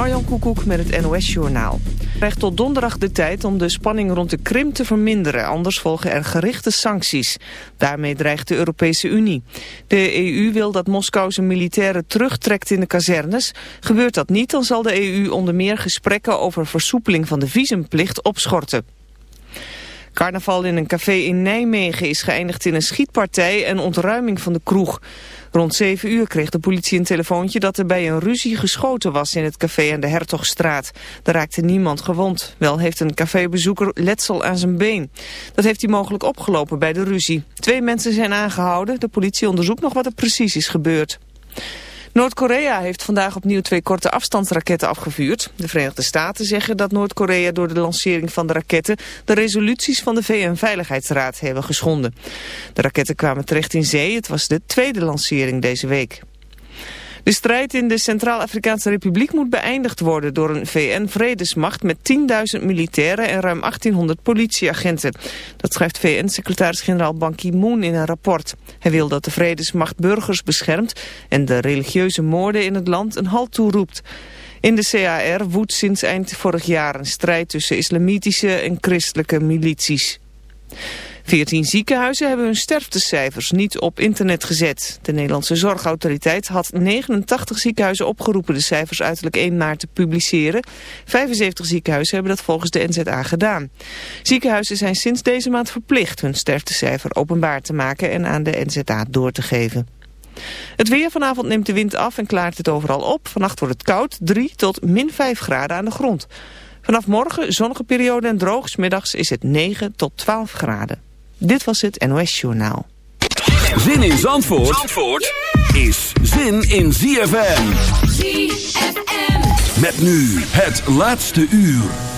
Marjan Koekoek met het NOS-journaal. krijgt tot donderdag de tijd om de spanning rond de Krim te verminderen. Anders volgen er gerichte sancties. Daarmee dreigt de Europese Unie. De EU wil dat Moskou zijn militairen terugtrekt in de kazernes. Gebeurt dat niet, dan zal de EU onder meer gesprekken over versoepeling van de visumplicht opschorten. Carnaval in een café in Nijmegen is geëindigd in een schietpartij en ontruiming van de kroeg. Rond 7 uur kreeg de politie een telefoontje dat er bij een ruzie geschoten was in het café aan de Hertogstraat. Daar raakte niemand gewond. Wel heeft een cafébezoeker letsel aan zijn been. Dat heeft hij mogelijk opgelopen bij de ruzie. Twee mensen zijn aangehouden. De politie onderzoekt nog wat er precies is gebeurd. Noord-Korea heeft vandaag opnieuw twee korte afstandsraketten afgevuurd. De Verenigde Staten zeggen dat Noord-Korea door de lancering van de raketten de resoluties van de VN-veiligheidsraad hebben geschonden. De raketten kwamen terecht in zee. Het was de tweede lancering deze week. De strijd in de Centraal-Afrikaanse Republiek moet beëindigd worden door een VN-vredesmacht met 10.000 militairen en ruim 1800 politieagenten. Dat schrijft VN-secretaris-generaal Ban Ki-moon in een rapport. Hij wil dat de vredesmacht burgers beschermt en de religieuze moorden in het land een halt toeroept. In de CAR woedt sinds eind vorig jaar een strijd tussen islamitische en christelijke milities. 14 ziekenhuizen hebben hun sterftecijfers niet op internet gezet. De Nederlandse Zorgautoriteit had 89 ziekenhuizen opgeroepen de cijfers uiterlijk 1 maart te publiceren. 75 ziekenhuizen hebben dat volgens de NZA gedaan. Ziekenhuizen zijn sinds deze maand verplicht hun sterftecijfer openbaar te maken en aan de NZA door te geven. Het weer vanavond neemt de wind af en klaart het overal op. Vannacht wordt het koud, 3 tot min 5 graden aan de grond. Vanaf morgen zonnige periode en droog. Middags is het 9 tot 12 graden. Dit was het NOS Journaal. Zin in Zandvoort, Zandvoort is zin in ZFM. ZFM. Met nu het laatste uur.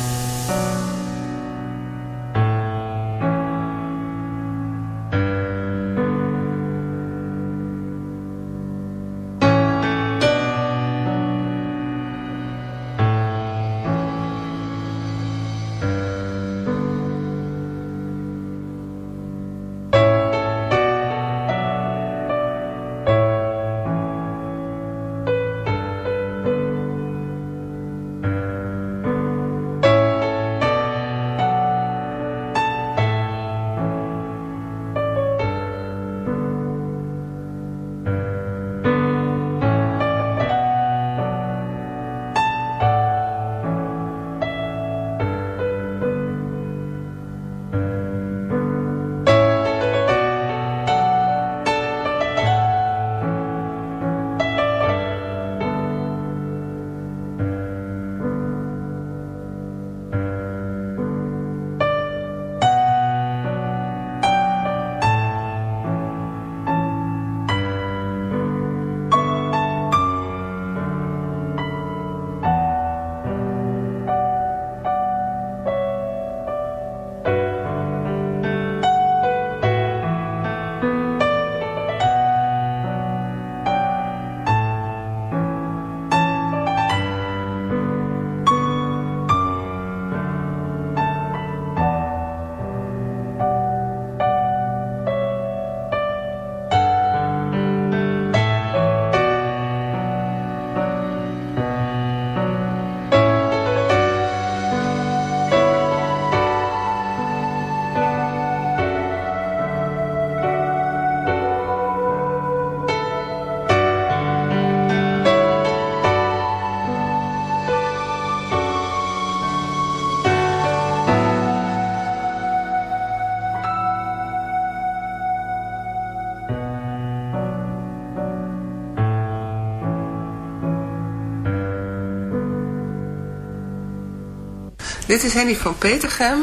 Dit is Henny van Petergem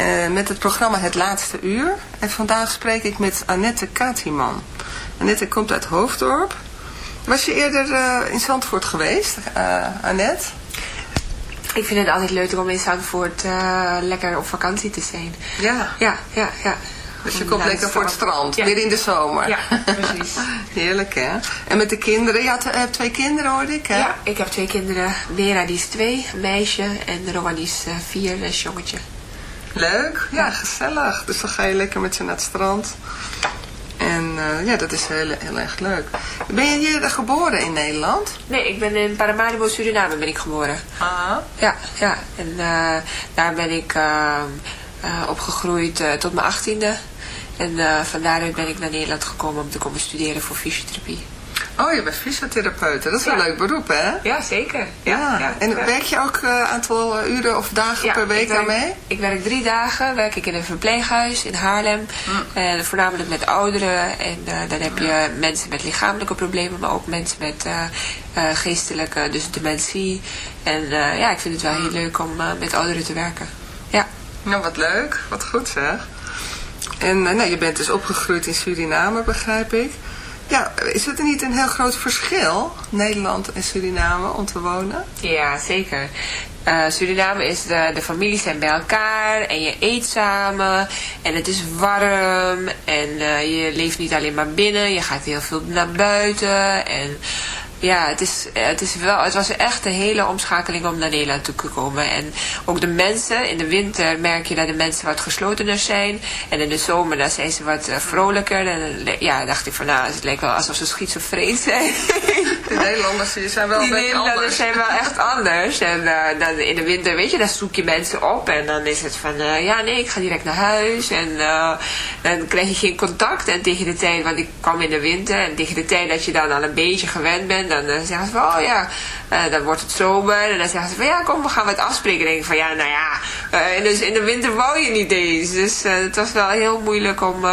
uh, met het programma Het Laatste Uur. En vandaag spreek ik met Annette Katiman. Annette komt uit Hoofddorp. Was je eerder uh, in Zandvoort geweest, uh, Annette? Ik vind het altijd leuk om in Zandvoort lekker op vakantie te zijn. Ja. Ja, ja, ja. Dus je komt lekker voor het strand, ja. weer in de zomer. Ja, precies. Heerlijk, hè? En met de kinderen? Je hebt twee kinderen, hoorde ik, hè? Ja, ik heb twee kinderen. Vera, die is twee, een meisje. En Rowan, die is uh, vier, een jongetje. Leuk, ja, gezellig. Dus dan ga je lekker met ze naar het strand. En En uh, ja, dat is heel, heel erg leuk. Ben je hier geboren in Nederland? Nee, ik ben in Paramaribo, Suriname ben ik geboren. Ah. Ja, ja. En uh, daar ben ik uh, opgegroeid tot mijn achttiende. En van daaruit ben ik naar Nederland gekomen om te komen studeren voor fysiotherapie. Oh, je bent fysiotherapeut. Dat is ja. een leuk beroep, hè? Ja, zeker. Ja. ja. En werk je ook een uh, aantal uren of dagen per week daarmee? Ik werk drie dagen. Werk ik in een verpleeghuis in Haarlem. Mm. Uh, voornamelijk met ouderen. En uh, dan heb je mensen met lichamelijke problemen, maar ook mensen met geestelijke, dus dementie. En ja, ik vind het wel heel leuk om met ouderen te werken. Ja. Nou, wat leuk. Wat goed zeg. En nou, je bent dus opgegroeid in Suriname, begrijp ik. Ja, is het niet een heel groot verschil, Nederland en Suriname, om te wonen? Ja, zeker. Uh, Suriname is de, de families zijn bij elkaar en je eet samen en het is warm en je leeft niet alleen maar binnen, je gaat heel veel naar buiten en ja, het, is, het, is wel, het was echt een hele omschakeling om naar Nederland toe te komen. En ook de mensen, in de winter merk je dat de mensen wat geslotener zijn. En in de zomer dan zijn ze wat uh, vrolijker. En ja, dacht ik van nou, het lijkt wel alsof ze schizofreen zijn. De Nederlanders die zijn wel die beetje zijn wel echt anders. En uh, dan in de winter, weet je, dan zoek je mensen op. En dan is het van, uh, ja nee, ik ga direct naar huis. En dan krijg je geen contact. En tegen de tijd, want ik kwam in de winter. En tegen de tijd dat je dan al een beetje gewend bent dan uh, zeggen ze van, oh ja, uh, dan wordt het zomer. En dan zeggen ze van, ja, kom, we gaan wat afspreken. En denk ik van, ja, nou ja, uh, dus in de winter wou je niet eens. Dus het was wel heel moeilijk om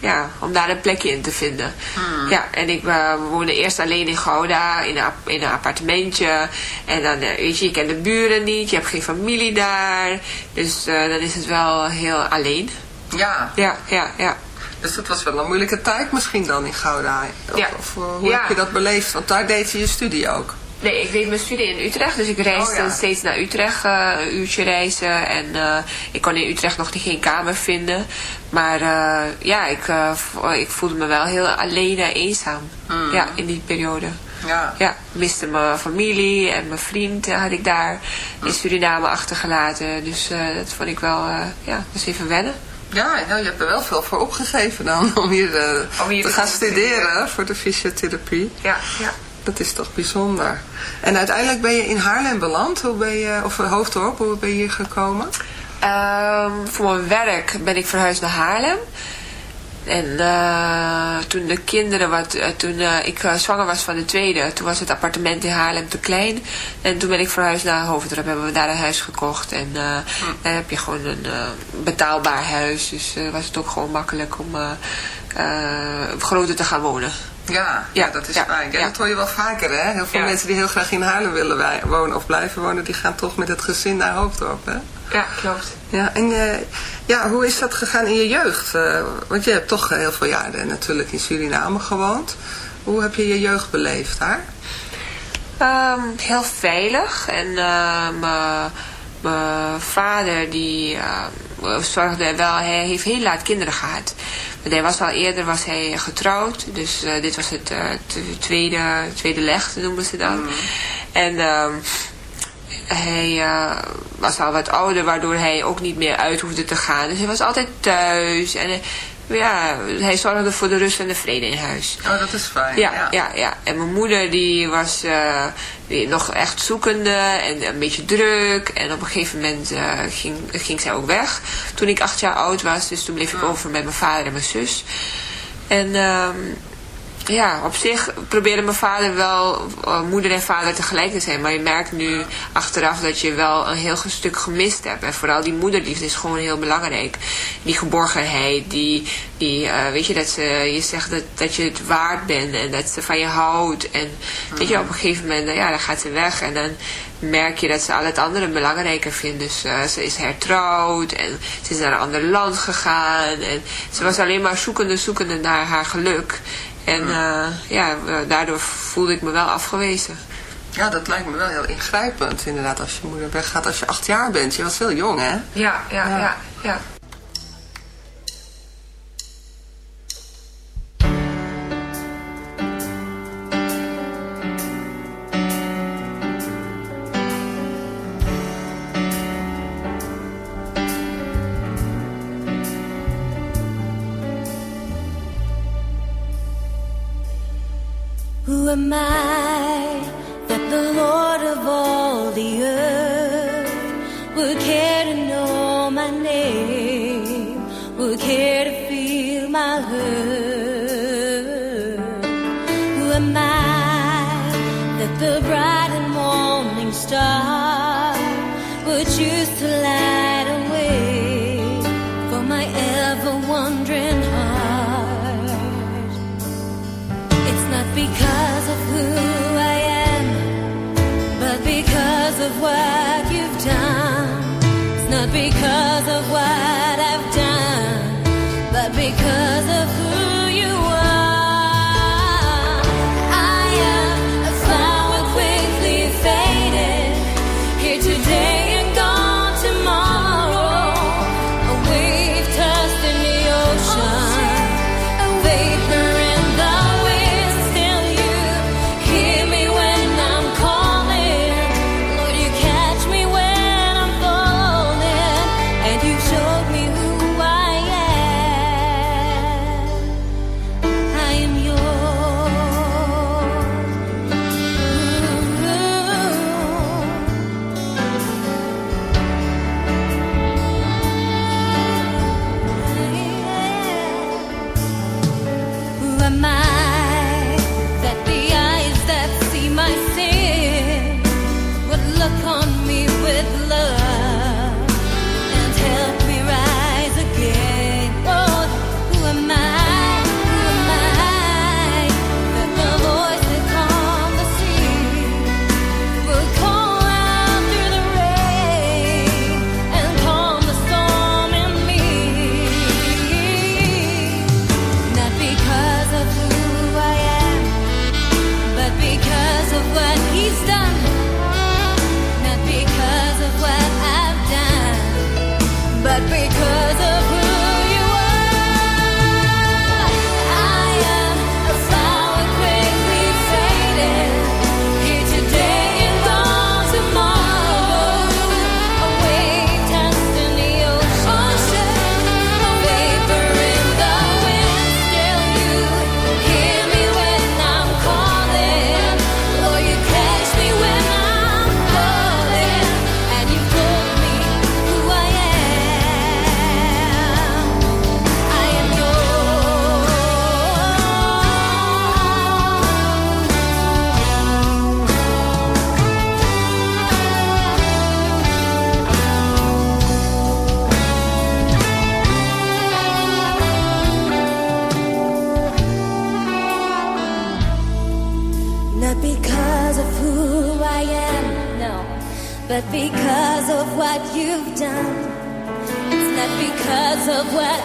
ja, om daar een plekje in te vinden. Hmm. Ja, en ik uh, woonde eerst alleen in Gouda, in een, in een appartementje. En dan, weet je, je kent de buren niet, je hebt geen familie daar. Dus dan is het wel heel alleen. Ja. Ja, ja, ja. Dus dat was wel een moeilijke tijd misschien dan in Gouda. Of, ja. of hoe heb je dat beleefd? Want daar deed je je studie ook. Nee, ik deed mijn studie in Utrecht. Dus ik reisde oh, steeds naar Utrecht, uh, een uurtje reizen. En uh, ik kon in Utrecht nog geen kamer vinden. Maar uh, ja, ik, ik voelde me wel heel alleen en eenzaam. Hmm. Ja, in die periode. Ja. ja, miste mijn familie en mijn vriend had ik daar in Suriname achtergelaten. Dus dat vond ik wel, ja, dus even wennen. Ja, nou, je hebt er wel veel voor opgegeven dan om hier, uh, om hier te, gaan studeren voor de fysiotherapie. Ja, ja. Dat is toch bijzonder. En uiteindelijk ben je in Haarlem beland, hoe ben je, of Hoofddorp, hoe ben je hier gekomen? Um, voor mijn werk ben ik verhuisd naar Haarlem. En uh, toen de kinderen, wat, uh, toen uh, ik zwanger was van de tweede, toen was het appartement in Haarlem te klein. En toen ben ik verhuisd naar Hoofddorp, hebben we daar een huis gekocht. En hm. dan heb je gewoon een betaalbaar huis. Dus was het ook gewoon makkelijk om groter te gaan wonen. Ja, ja, dat is fijn. Ja, Dat hoor je wel vaker, hè? Heel veel mensen die heel graag in Haarlem willen wonen of blijven wonen, die gaan toch met het gezin naar Hoofddorp, hè? Ja, klopt. Ja, en uh, ja, hoe is dat gegaan in je jeugd? Uh, want je hebt toch heel veel jaren natuurlijk in Suriname gewoond. Hoe heb je je jeugd beleefd daar? Um, heel veilig. En uh, mijn vader die zorgde wel, hij heeft heel laat kinderen gehad. Want hij was al eerder was hij getrouwd. Dus dit was het tweede, tweede leg, noemen ze dat. Mm. En... Um, hij uh, was al wat ouder, waardoor hij ook niet meer uit hoefde te gaan. Dus hij was altijd thuis. En uh, ja, hij zorgde voor de rust en de vrede in huis. Oh, dat is fijn. Ja, ja. ja, En mijn moeder die was uh, nog echt zoekende en een beetje druk. En op een gegeven moment ging, ging zij ook weg. Toen ik acht jaar oud was, dus toen bleef ik over met mijn vader en mijn zus. En... Um, ja, op zich probeerde mijn vader wel uh, moeder en vader tegelijk te zijn. Maar je merkt nu achteraf dat je wel een heel stuk gemist hebt. En vooral die moederliefde is gewoon heel belangrijk. Die geborgenheid, die, die uh, weet je, dat ze, je zegt dat, dat je het waard bent en dat ze van je houdt. En weet je, op een gegeven moment, ja, dan gaat ze weg en dan merk je dat ze al het andere belangrijker vindt. Dus uh, ze is hertrouwd en ze is naar een ander land gegaan. En ze was alleen maar zoekende, zoekende naar haar geluk. En uh, ja, daardoor voelde ik me wel afgewezen. Ja, dat lijkt me wel heel ingrijpend inderdaad als je moeder weggaat als je acht jaar bent. Je was heel jong hè? ja, ja. ja. ja.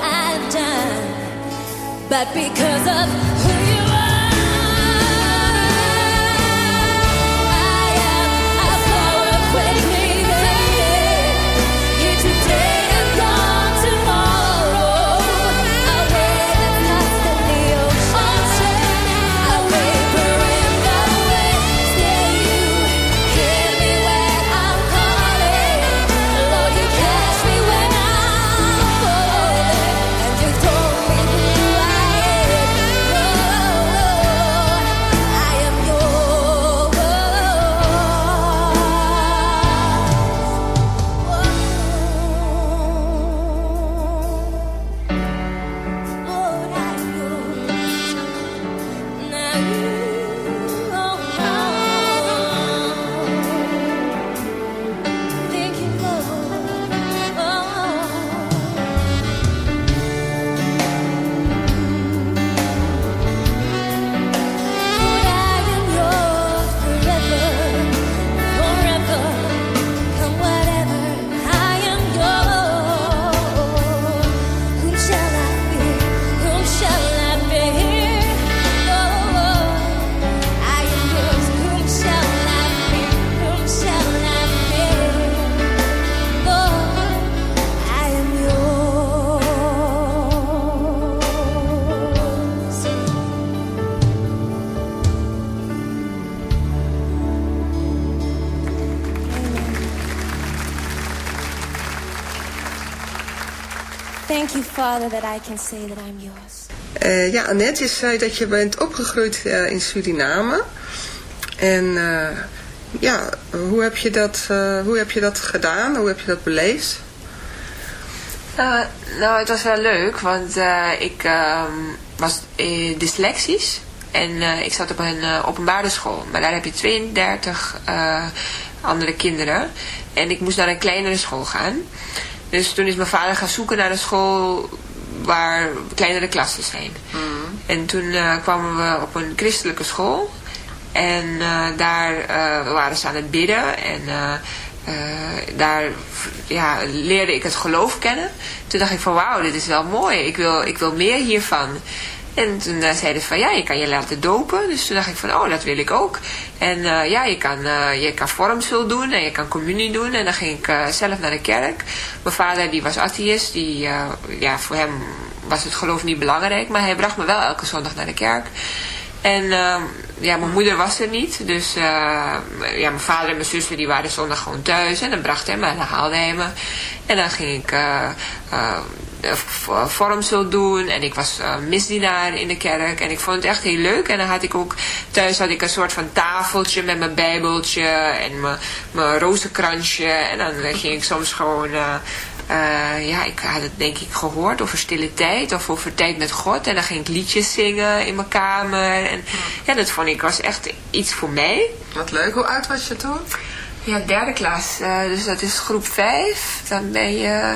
I've done, but because of who you Thank you, Father, that I can say that I'm yours. Eh, ja, Annette, je zei dat je bent opgegroeid eh, in Suriname. En eh, ja, hoe heb, je dat, eh, hoe heb je dat gedaan? Hoe heb je dat beleefd? Nou, nou, het was wel leuk, want eh, ik ehm, was uh, dyslexisch. En eh, ik zat op een openbare school. Maar daar heb je 32 andere kinderen. En ik moest naar een kleinere school gaan. Dus toen is mijn vader gaan zoeken naar een school waar kleinere klassen zijn. Mm. En toen kwamen we op een christelijke school. En daar waren ze aan het bidden. En daar ja, leerde ik het geloof kennen. Toen dacht ik van wauw, dit is wel mooi. Ik wil, ik wil meer hiervan. En toen uh, zeiden ze van ja, je kan je laten dopen. Dus toen dacht ik van oh, dat wil ik ook. En uh, ja, je kan, je kan vormsel doen en je kan communie doen. En dan ging ik zelf naar de kerk. Mijn vader die was atheïst. Die, ja, voor hem was het geloof niet belangrijk. Maar hij bracht me wel elke zondag naar de kerk. En uh, ja, mijn moeder was er niet. Dus uh, ja, mijn vader en mijn zussen die waren zondag gewoon thuis. En dan bracht hij me en dan haalde hij me. En dan ging ik uh, vormsel doen. En ik was misdienaar in de kerk. En ik vond het echt heel leuk. En dan had ik ook thuis had ik een soort van tafeltje met mijn bijbeltje. En mijn, mijn rozenkransje. En dan ging ik soms gewoon uh, ja, ik had het denk ik gehoord over stille tijd of over tijd met God. En dan ging ik liedjes zingen in mijn kamer. En ja, dat vond ik was echt iets voor mij. Wat leuk. Hoe oud was je toen? Ja, derde klas. Uh, dus dat is groep vijf. Dan ben je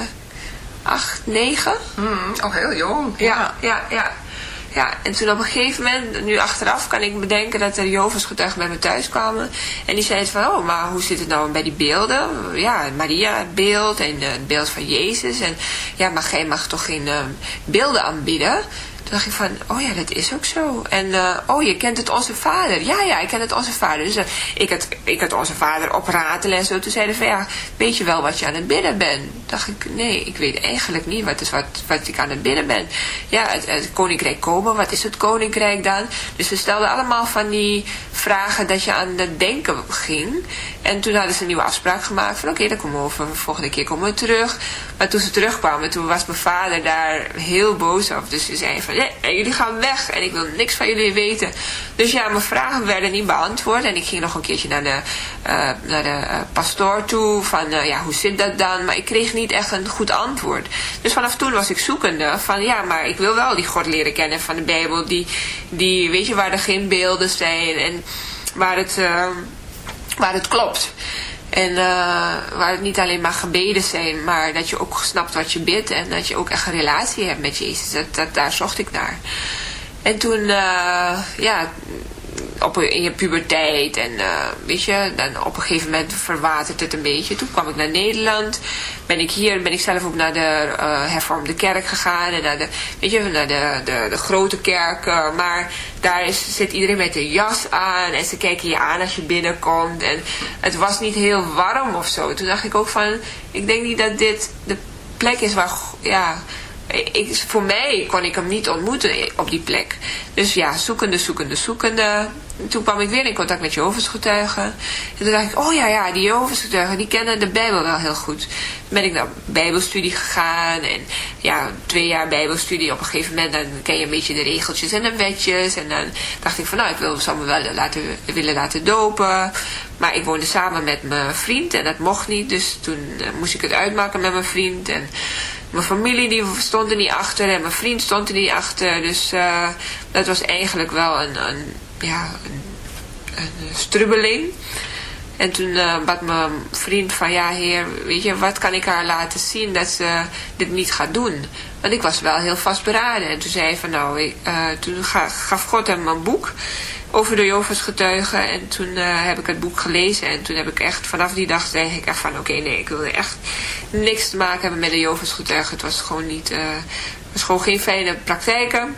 acht, negen. Mm, oh, heel jong. Ja, ja, ja. Ja, en toen op een gegeven moment, nu achteraf kan ik bedenken dat er Jovens getuigen bij me thuis kwamen. En die zeiden van, oh, maar hoe zit het nou bij die beelden? Ja, Maria beeld en het beeld van Jezus. En ja, maar jij mag toch geen uh, beelden aanbieden? Toen dacht ik van, oh ja, dat is ook zo. En, uh, oh, je kent het Onze Vader. Ja, ja, ik ken het Onze Vader. Dus uh, ik, had, ik had Onze Vader opratelen en zo. Toen zeiden van, ja, weet je wel wat je aan het bidden bent? dacht ik, nee, ik weet eigenlijk niet wat, is wat, wat ik aan het bidden ben. Ja, het, het koninkrijk komen, wat is het koninkrijk dan? Dus we stelden allemaal van die vragen dat je aan het denken ging. En toen hadden ze een nieuwe afspraak gemaakt van, oké, dan komen we over, volgende keer komen we terug. Maar toen ze terugkwamen, toen was mijn vader daar heel boos op. Dus ze zei van, ja, jullie gaan weg en ik wil niks van jullie weten. Dus ja, mijn vragen werden niet beantwoord. En ik ging nog een keertje naar de, uh, naar de uh, pastoor toe. Van, uh, ja, hoe zit dat dan? Maar ik kreeg niet echt een goed antwoord. Dus vanaf toen was ik zoekende. Van, ja, maar ik wil wel die God leren kennen van de Bijbel. Die, die weet je, waar er geen beelden zijn. En waar het, waar het klopt. En uh, waar het niet alleen maar gebeden zijn, maar dat je ook snapt wat je bidt en dat je ook echt een relatie hebt met Jezus. Dat, daar zocht ik naar. En toen, uh, ja, op, in je puberteit en uh, weet je, dan op een gegeven moment verwatert het een beetje. Toen kwam ik naar Nederland, ben ik hier, ben ik zelf ook naar de uh, hervormde kerk gegaan en naar de, weet je, naar de, de, de grote kerk. Maar daar zit iedereen met een jas aan en ze kijken je aan als je binnenkomt en het was niet heel warm of zo. Toen dacht ik ook van, ik denk niet dat dit de plek is waar, ja ik, voor mij kon ik hem niet ontmoeten op die plek. Dus ja, zoekende, zoekende, zoekende. Toen kwam ik weer in contact met Jehovah's getuigen. En toen dacht ik, oh ja, ja, die Jehovah's getuigen, die kennen de Bijbel wel heel goed. Toen ben ik naar bijbelstudie gegaan. En ja, twee jaar bijbelstudie. Op een gegeven moment dan ken je een beetje de regeltjes en de wetjes. En dan dacht ik van, nou, ik wil, me wel laten, willen laten dopen. Maar ik woonde samen met mijn vriend en dat mocht niet. Dus toen uh, moest ik het uitmaken met mijn vriend. En mijn familie die stond er niet achter en mijn vriend stond er niet achter. Dus uh, dat was eigenlijk wel een, een ja, een, strubbeling. En toen uh, bad mijn vriend van, ja heer, weet je, wat kan ik haar laten zien dat ze dit niet gaat doen? Want ik was wel heel vastberaden. En toen zei hij van, nou, ik, uh, toen gaf God hem een boek over de Jovens getuigen. En toen uh, heb ik het boek gelezen. En toen heb ik echt, vanaf die dag zei ik echt van, oké, nee, ik wilde echt niks te maken hebben met de Jovens getuigen. Het was gewoon niet, het was gewoon geen fijne praktijken.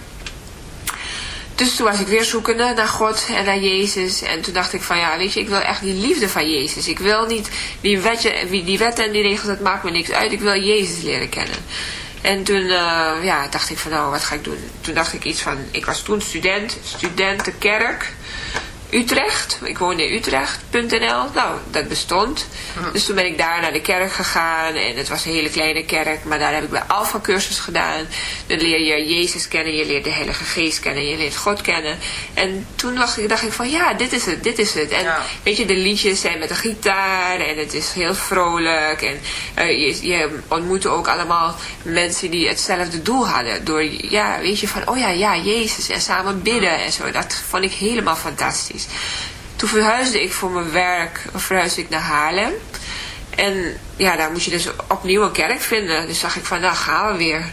Dus toen was ik weer zoekende naar God en naar Jezus. En toen dacht ik van ja, weet je, ik wil echt die liefde van Jezus. Ik wil niet die, wetje, die wetten en die regels, dat maakt me niks uit. Ik wil Jezus leren kennen. En toen uh, ja, dacht ik van nou, wat ga ik doen? Toen dacht ik iets van, ik was toen student, studentenkerk. Utrecht. Ik woonde in Utrecht.nl. Nou, dat bestond. Dus toen ben ik daar naar de kerk gegaan. En het was een hele kleine kerk. Maar daar heb ik bij Alpha cursus gedaan. Dan leer je Jezus kennen. Je leert de Heilige Geest kennen. Je leert God kennen. En toen dacht ik, dacht ik van ja, dit is het. Dit is het. En Ja. weet je, de liedjes zijn met een gitaar. En het is heel vrolijk. En eh, je, je ontmoette ook allemaal mensen die hetzelfde doel hadden. Door, ja, weet je, van oh ja, ja, Jezus. En samen bidden en zo. Dat vond ik helemaal fantastisch. Toen verhuisde ik voor mijn werk, verhuisde ik naar Haarlem. En ja, daar moet je dus opnieuw een kerk vinden. Dus dacht ik van, nou gaan we weer.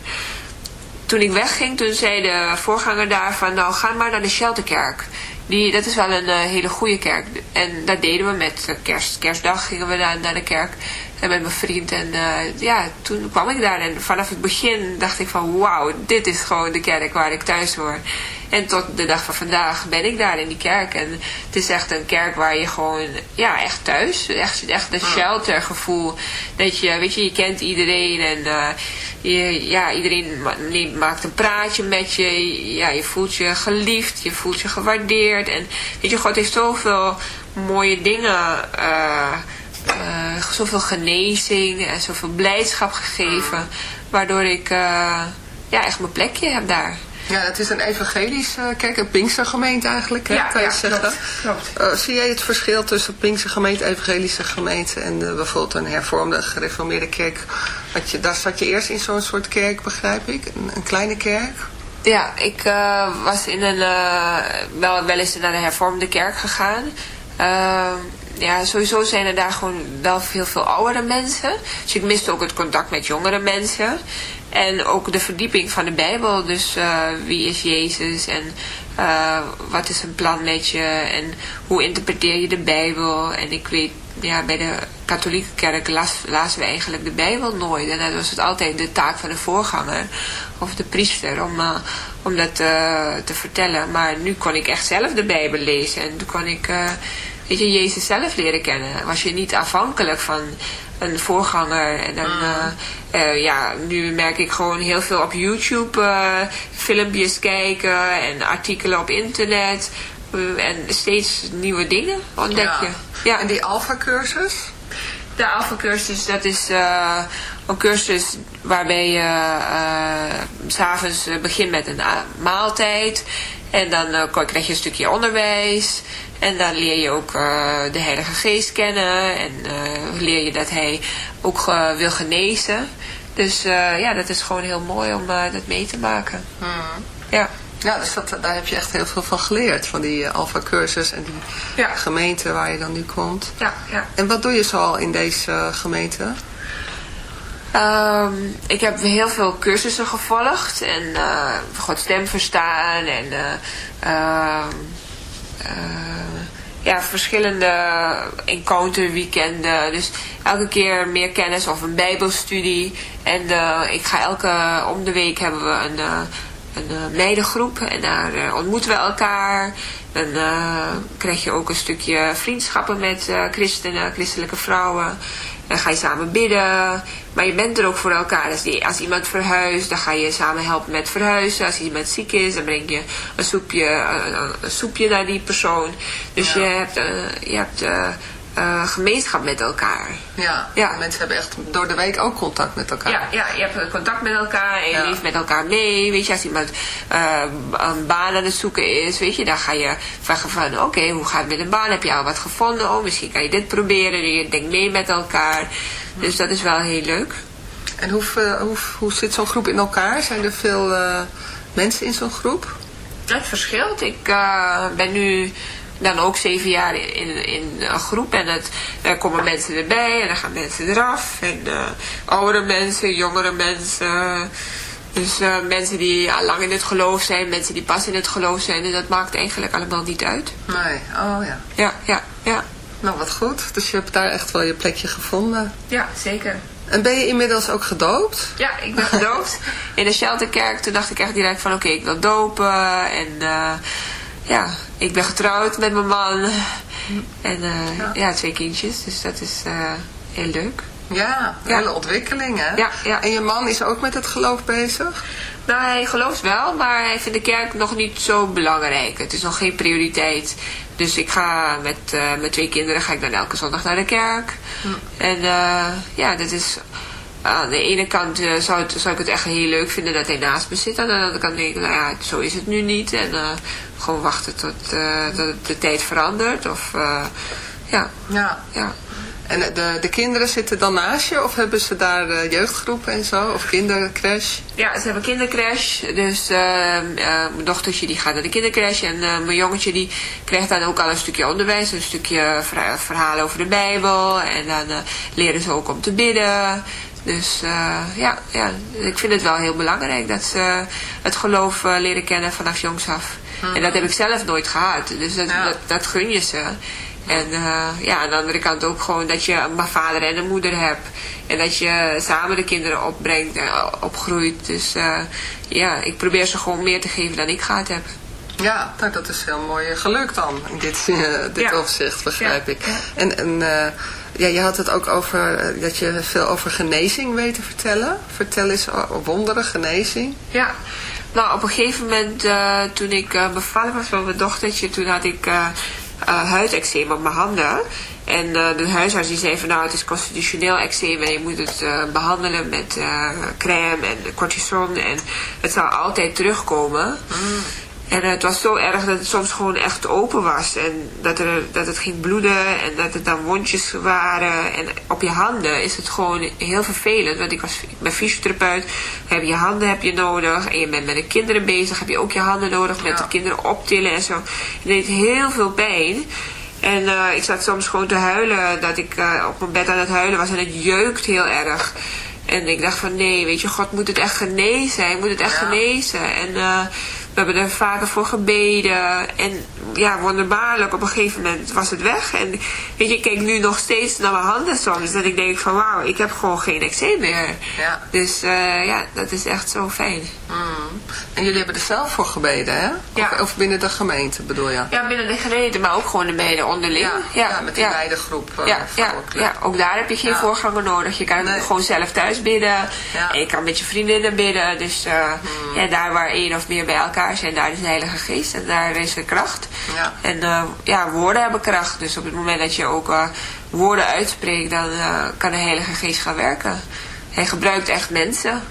Toen ik wegging, toen zei de voorganger daar van, nou ga maar naar de Shelterkerk. Die, dat is wel een eh, hele goede kerk. En dat deden we met kerst, kerstdag gingen we naar de kerk. En met mijn vriend. En eh, ja, toen kwam ik daar. En vanaf het begin dacht ik van, wauw, dit is gewoon de kerk waar ik thuis hoor. En tot de dag van vandaag ben ik daar in die kerk. En het is echt een kerk waar je gewoon, ja, echt thuis. Echt, echt een sheltergevoel. Dat je, weet je, je kent iedereen. En eh, je, ja, iedereen maakt een praatje met je. Ja, je voelt je geliefd. Je voelt je gewaardeerd. En weet je, God heeft zoveel mooie dingen... eh, eh, zoveel genezing en zoveel blijdschap gegeven. Waardoor ik eh, ja, echt mijn plekje heb daar. Ja, het is een evangelische kerk, een Pinkstergemeente eigenlijk, hè, Ja, kan je ja, zeggen. klopt, klopt. Eh, zie jij het verschil tussen Pinkstergemeente, evangelische gemeente en bijvoorbeeld een hervormde, gereformeerde kerk? Want je, daar zat je eerst in zo'n soort kerk, begrijp ik? Een, een kleine kerk? Ja, ik was in een, eh, wel, wel eens naar de hervormde kerk gegaan. Ja, sowieso zijn er daar gewoon wel veel, veel oudere mensen. Dus ik miste ook het contact met jongere mensen. En ook de verdieping van de Bijbel. Dus eh, wie is Jezus en eh, wat is een plan met je en hoe interpreteer je de Bijbel. En ik weet, ja, bij de katholieke kerk las, lazen we eigenlijk de Bijbel nooit. En dat was het altijd de taak van de voorganger of de priester om, eh, om dat te vertellen. Maar nu kon ik echt zelf de Bijbel lezen en toen kon ik... weet je, Jezus zelf leren kennen. Was je niet afhankelijk van een voorganger. En dan, eh, eh, ja, nu merk ik gewoon heel veel op YouTube eh, filmpjes kijken en artikelen op internet. en steeds nieuwe dingen ontdek je. Ja. En die Alpha-cursus? De Alpha-cursus, dat is een cursus waarbij je eh, s'avonds begint met een maaltijd. En dan eh, krijg je een stukje onderwijs. En dan leer je ook eh, de Heilige Geest kennen. En eh, leer je dat hij ook wil genezen. Dus ja, dat is gewoon heel mooi om dat mee te maken. Ja. Ja, dus dat, daar heb je echt heel veel van geleerd. Van die Alpha-cursus en die Ja. gemeente waar je dan nu komt. Ja, ja. En wat doe je zoal in deze gemeente? Ehm, ik heb heel veel cursussen gevolgd en eh God stem verstaan en eh, ehm, eh, ja, verschillende encounter weekenden. Dus elke keer meer kennis of een bijbelstudie. En ik ga elke, om de week hebben we een, een meidengroep en daar ontmoeten we elkaar. Dan krijg je ook een stukje vriendschappen met christenen, christelijke vrouwen. Dan ga je samen bidden. Maar je bent er ook voor elkaar. Als, die, als iemand verhuist, dan ga je samen helpen met verhuizen. Als iemand ziek is, dan breng je een soepje, een, soepje naar die persoon. Dus je hebt, eh, je hebt eh, eh, gemeenschap met elkaar. Ja, Ja. mensen hebben echt door de week ook contact met elkaar. Ja, ja, je hebt contact met elkaar en je Ja. leeft met elkaar mee. Weet je, als iemand eh, een baan aan het zoeken is, weet je, dan ga je vragen van, oké, hoe gaat het met een baan? Heb je al wat gevonden? Oh, misschien kan je dit proberen. En je denkt mee met elkaar. Dus dat is wel heel leuk. En hoe, eh, hoe, hoe zit zo'n groep in elkaar? Zijn er veel eh, mensen in zo'n groep? Het verschilt. Ik eh, ben nu dan ook zeven jaar in, in een groep en het, er komen mensen erbij en dan gaan mensen eraf. En eh, oudere mensen, jongere mensen. Dus eh, mensen die al lang in het geloof zijn, mensen die pas in het geloof zijn. En dat maakt eigenlijk allemaal niet uit. Nee, oh ja. Ja, ja, ja. Nou, wat goed. Dus je hebt daar echt wel je plekje gevonden. Ja, zeker. En ben je inmiddels ook gedoopt? Ja, ik ben gedoopt in de Shelterkerk. Toen dacht ik echt direct van oké, ik wil dopen. En eh, ja, ik ben getrouwd met mijn man. En eh, ja. twee kindjes, dus dat is eh, heel leuk. Ja, Ja. hele ontwikkeling hè? Ja, ja. En je man is ook met het geloof bezig? Nou, hij gelooft wel, maar hij vindt de kerk nog niet zo belangrijk. Het is nog geen prioriteit. Dus ik ga met eh, mijn twee kinderen ga ik dan elke zondag naar de kerk. En eh, ja, dat is... Aan de ene kant eh, zou, het, zou ik het echt heel leuk vinden dat hij naast me zit. Aan de andere kant denk ik, nou ja, zo is het nu niet. En eh, gewoon wachten tot, tot de tijd verandert. Of ja, Ja. ja. En de, de kinderen zitten dan naast je? Of hebben ze daar jeugdgroepen en zo? Of kindercrash? Ja, ze hebben kindercrash. Dus eh, eh, mijn dochtertje die gaat naar de kindercrash. En mijn jongetje die krijgt dan ook al een stukje onderwijs. Een stukje verha- verhalen over de Bijbel. En dan leren ze ook om te bidden. Dus eh, ja, ja, ik vind het wel heel belangrijk dat ze het geloof eh, leren kennen vanaf jongs af. En dat heb ik zelf nooit gehad. Dus dat, Ja. dat, dat gun je ze. En eh, ja, aan de andere kant ook gewoon dat je een vader en een moeder hebt. En dat je samen de kinderen opbrengt en opgroeit. Dus ja, ik probeer ze gewoon meer te geven dan ik gehad heb. Ja, nou, dat is heel mooi gelukt dan in dit, dit Ja. opzicht, begrijp Ja, ik. En, en ja, je had het ook over eh, dat je veel over genezing weet te vertellen. Vertel eens o- wonderen, genezing. Ja, nou op een gegeven moment eh, toen ik eh, bevallen was van mijn dochtertje, toen had ik huideczeem op mijn handen. En de huisarts die zei van nou het is constitutioneel eczeem en je moet het eh, behandelen met crème en cortison en het zal altijd terugkomen. En het was zo erg dat het soms gewoon echt open was. En dat, er, dat het ging bloeden en dat het dan wondjes waren. En op je handen is het gewoon heel vervelend. Want ik, was, ik ben fysiotherapeut. Heb je handen heb je nodig. En je bent met de kinderen bezig. Heb je ook je handen nodig. Met Ja. de kinderen optillen en zo. Het deed heel veel pijn. En eh, ik zat soms gewoon te huilen. Dat ik eh, op mijn bed aan het huilen was. En het jeukt heel erg. En ik dacht van nee, weet je, God moet het echt genezen. Hij moet het echt Ja. genezen. En eh, we hebben er vaker voor gebeden. En ja, wonderbaarlijk, op een gegeven moment was het weg. En weet je, ik kijk nu nog steeds naar mijn handen soms. Dat ik denk van wauw, ik heb gewoon geen eczeem meer. Ja. Dus eh, ja, dat is echt zo fijn. Mm. En jullie hebben er zelf voor gebeden, hè? Ja. Of, of binnen de gemeente, bedoel je? Ja, binnen de gemeente, maar ook gewoon de onderling. Ja, ja, met die beide groep. eh, Ja, ja, ook daar heb je geen voorganger nodig. Je kan Nee. gewoon zelf thuis bidden. Ja. En je kan met je vriendinnen bidden. Dus eh, ja, daar waar één of meer bij elkaar zijn, daar is de Heilige Geest. En daar is er kracht. Ja. En eh, ja, woorden hebben kracht. Dus op het moment dat je ook eh, woorden uitspreekt, dan eh, kan de Heilige Geest gaan werken. Hij gebruikt echt mensen.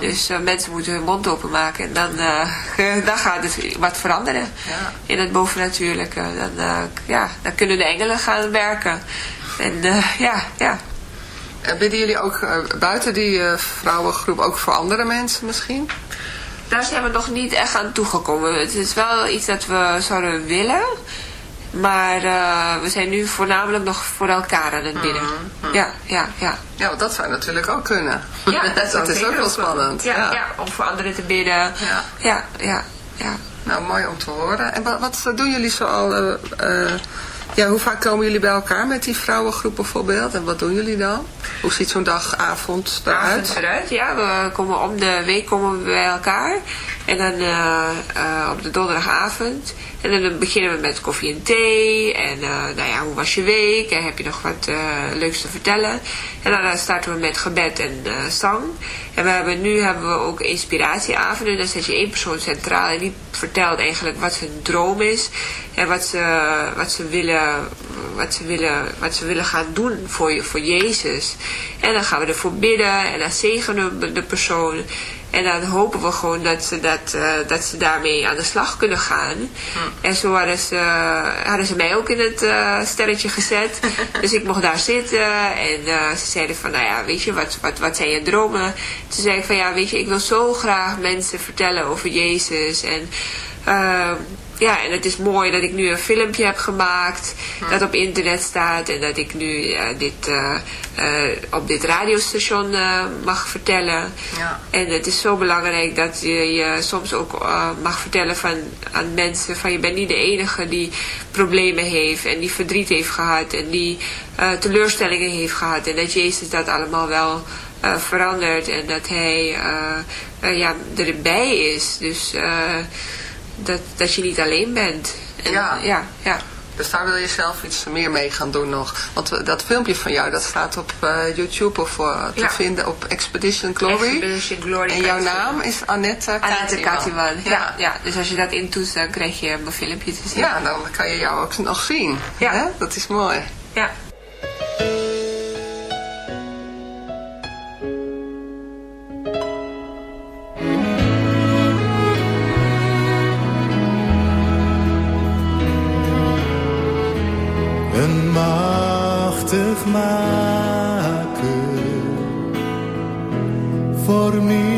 Dus eh, mensen moeten hun mond openmaken. En dan, dan gaat het wat veranderen. Ja. In het bovennatuurlijke. Dan, ja, dan kunnen de engelen gaan werken. En ja, ja. En bidden jullie ook buiten die vrouwengroep ook voor andere mensen misschien? Daar zijn we nog niet echt aan toegekomen. Het is wel iets dat we zouden willen. Maar eh, we zijn nu voornamelijk nog voor elkaar aan het bidden. Ja, ja, ja. Ja, want dat zou natuurlijk ook kunnen. Ja, dat, is ook wel spannend. Ja, ja. om voor anderen te bidden. Ja. ja, ja. ja. Nou, mooi om te horen. En wat, wat doen jullie zo al? eh, eh, ja, hoe vaak komen jullie bij elkaar met die vrouwengroep bijvoorbeeld? En wat doen jullie dan? Hoe ziet zo'n dagavond Avond eruit? eruit, ja. We komen om de week komen we bij elkaar. En dan eh, eh, op de donderdagavond. En dan beginnen we met koffie en thee. En eh, nou ja, hoe was je week? En heb je nog wat leuks te vertellen? En dan starten we met gebed en zang. En we hebben, nu hebben we ook inspiratieavonden. Dan zet je één persoon centraal. En die vertelt eigenlijk wat zijn droom is. En wat ze, wat ze, willen, wat ze, willen, wat ze willen gaan doen voor, voor Jezus. En dan gaan we ervoor bidden. En dan zegenen we de persoon. En dan hopen we gewoon dat ze, dat, eh, dat ze daarmee aan de slag kunnen gaan. En zo hadden ze, hadden ze mij ook in het eh, sterretje gezet. dus ik mocht daar zitten. En eh, ze zeiden van, nou ja, weet je, wat, wat, wat zijn je dromen? Toen zei ik van, ja, weet je, ik wil zo graag mensen vertellen over Jezus. En... ja, en het is mooi dat ik nu een filmpje heb gemaakt dat op internet staat en dat ik nu eh, dit eh, eh, op dit radiostation mag vertellen. Ja. En het is zo belangrijk dat je, je soms ook mag vertellen van, aan mensen van je bent niet de enige die problemen heeft en die verdriet heeft gehad en die teleurstellingen heeft gehad en dat Jezus dat allemaal wel verandert en dat hij eh, ja, erbij is. Dus eh, dat, dat je niet alleen bent. En, Ja. ja, ja. Dus daar wil je zelf iets meer mee gaan doen nog. Want eh, dat filmpje van jou, dat staat op eh, YouTube of eh, te Ja. vinden op Expedition Glory. Expedition Glory. En jouw naam is Annette Annette Katiman. Ja. Ja. ja, dus als je dat intoetst, dan krijg je mijn filmpje te zien. ja, dan kan je jou ook nog zien. Ja. Hè? Dat is mooi. ja. Machtig maker formeerde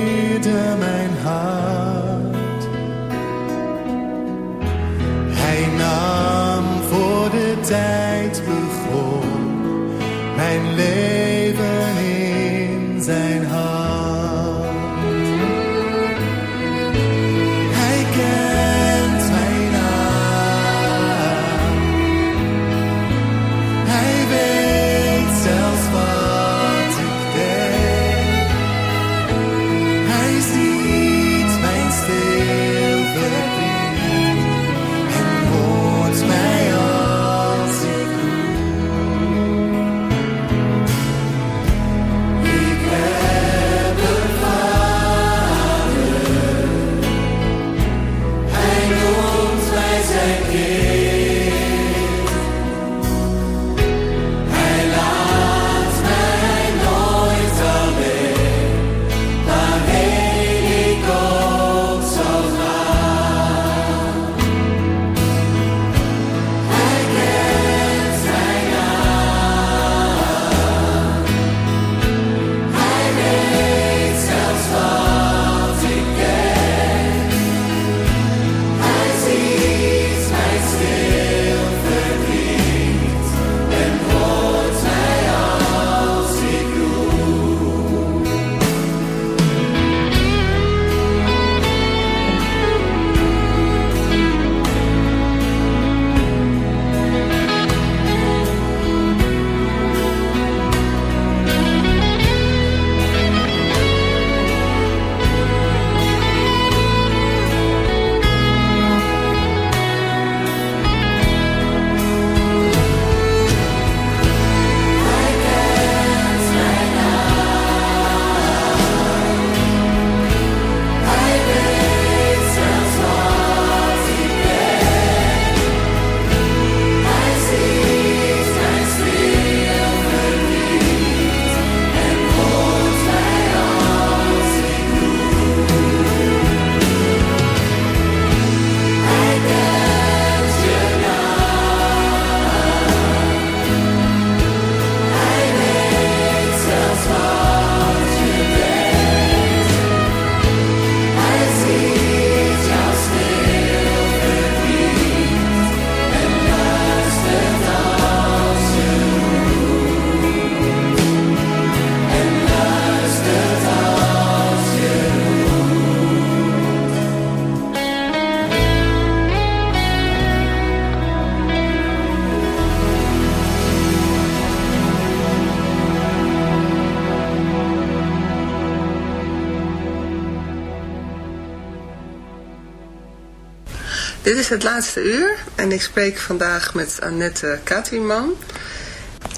Dit is het laatste uur en ik spreek vandaag met Annette Katiman.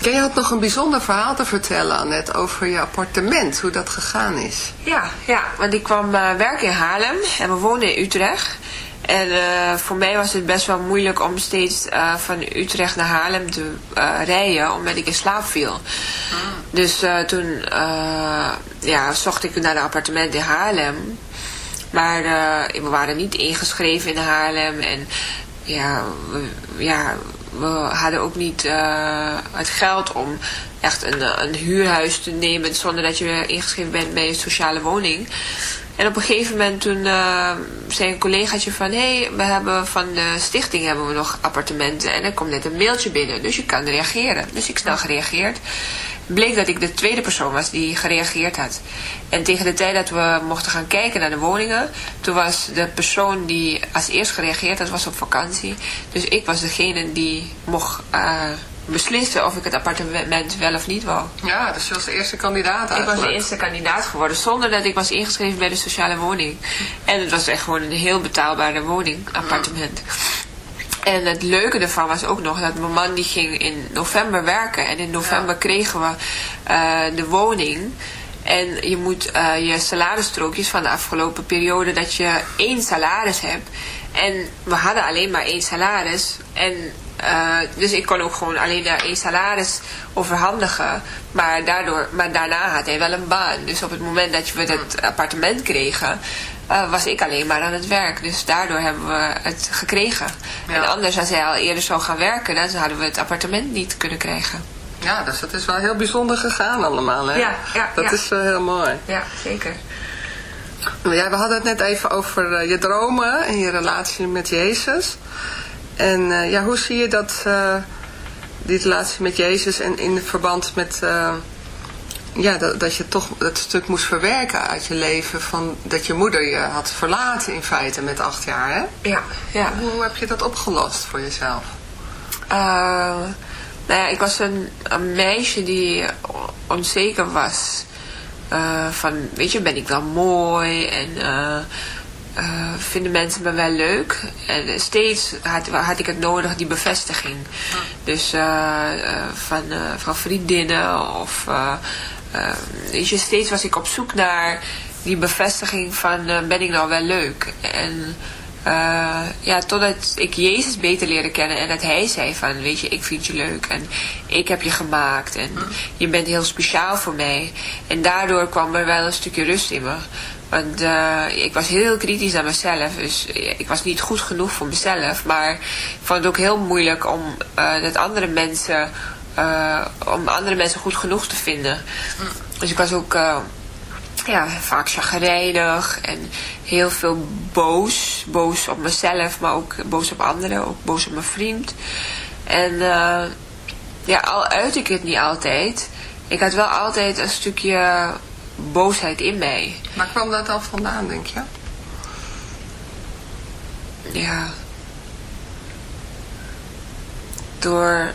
Jij had nog een bijzonder verhaal te vertellen, Annette, over je appartement, hoe dat gegaan is. Ja, ja, want ik kwam eh, werken in Haarlem en we woonden in Utrecht. En eh, voor mij was het best wel moeilijk om steeds eh, van Utrecht naar Haarlem te rijden, omdat ik in slaap viel. Dus eh, toen ja, zocht ik naar een appartement in Haarlem. Maar eh, we waren niet ingeschreven in Haarlem en ja, we, ja, we hadden ook niet eh, het geld om echt een, een huurhuis te nemen zonder dat je ingeschreven bent bij een sociale woning. En op een gegeven moment toen eh, zei een collegaatje van... hé, hey, we hebben van de stichting hebben we nog appartementen en er komt net een mailtje binnen. Dus je kan reageren. Dus ik snel gereageerd. Bleek dat ik de tweede persoon was die gereageerd had. En tegen de tijd dat we mochten gaan kijken naar de woningen... toen was de persoon die als eerst gereageerd had, was op vakantie. Dus ik was degene die mocht eh, beslissen of ik het appartement wel of niet wou. Ja, dus je was de eerste kandidaat Ik was de eerste kandidaat geworden zonder dat ik was ingeschreven bij de sociale woning. En het was echt gewoon een heel betaalbare woning, appartement. En het leuke ervan was ook nog dat mijn man die ging in november werken. En in november kregen we eh, de woning. En je moet eh, je salarisstrookjes van de afgelopen periode dat je één salaris hebt. En we hadden alleen maar één salaris. En eh, dus ik kon ook gewoon alleen daar één salaris overhandigen. Maar, daardoor, maar daarna had hij wel een baan. Dus op het moment dat we het appartement kregen, eh, was ik alleen maar aan het werk. Dus daardoor hebben we het gekregen. Ja. En anders, als hij al eerder zou gaan werken, dan hadden we het appartement niet kunnen krijgen. Ja, dus dat is wel heel bijzonder gegaan allemaal, hè? Ja, ja, Dat ja. is wel heel mooi. Ja, zeker. Ja, we hadden het net even over eh, je dromen en je relatie met Jezus. En eh, ja, hoe zie je dat, eh, die relatie met Jezus en in verband met... ja, dat, dat je toch dat stuk moest verwerken uit je leven van dat je moeder je had verlaten in feite met acht jaar, hè? Ja, ja. Hoe heb je dat opgelost voor jezelf? Nou ja, ik was een, een meisje die onzeker was. Eh, van, weet je, ben ik wel mooi en eh, eh, vinden mensen me wel leuk? En steeds had, had ik het nodig, die bevestiging. Dus eh, eh, van, van vriendinnen of... weet je, steeds was ik op zoek naar die bevestiging van ben ik nou wel leuk? En eh, ja, totdat ik Jezus beter leerde kennen en dat hij zei van, weet je, ik vind je leuk en ik heb je gemaakt en je bent heel speciaal voor mij. En daardoor kwam er wel een stukje rust in me. Want eh, ik was heel kritisch aan mezelf, dus ik was niet goed genoeg voor mezelf. Maar ik vond het ook heel moeilijk om eh, dat andere mensen, eh, om andere mensen goed genoeg te vinden. Dus ik was ook eh, ja, vaak chagrijnig en heel veel boos. Boos op mezelf, maar ook boos op anderen, ook boos op mijn vriend. En eh, ja, al uit ik het niet altijd. Ik had wel altijd een stukje boosheid in mij. Waar kwam dat dan vandaan, denk je? Ja. Door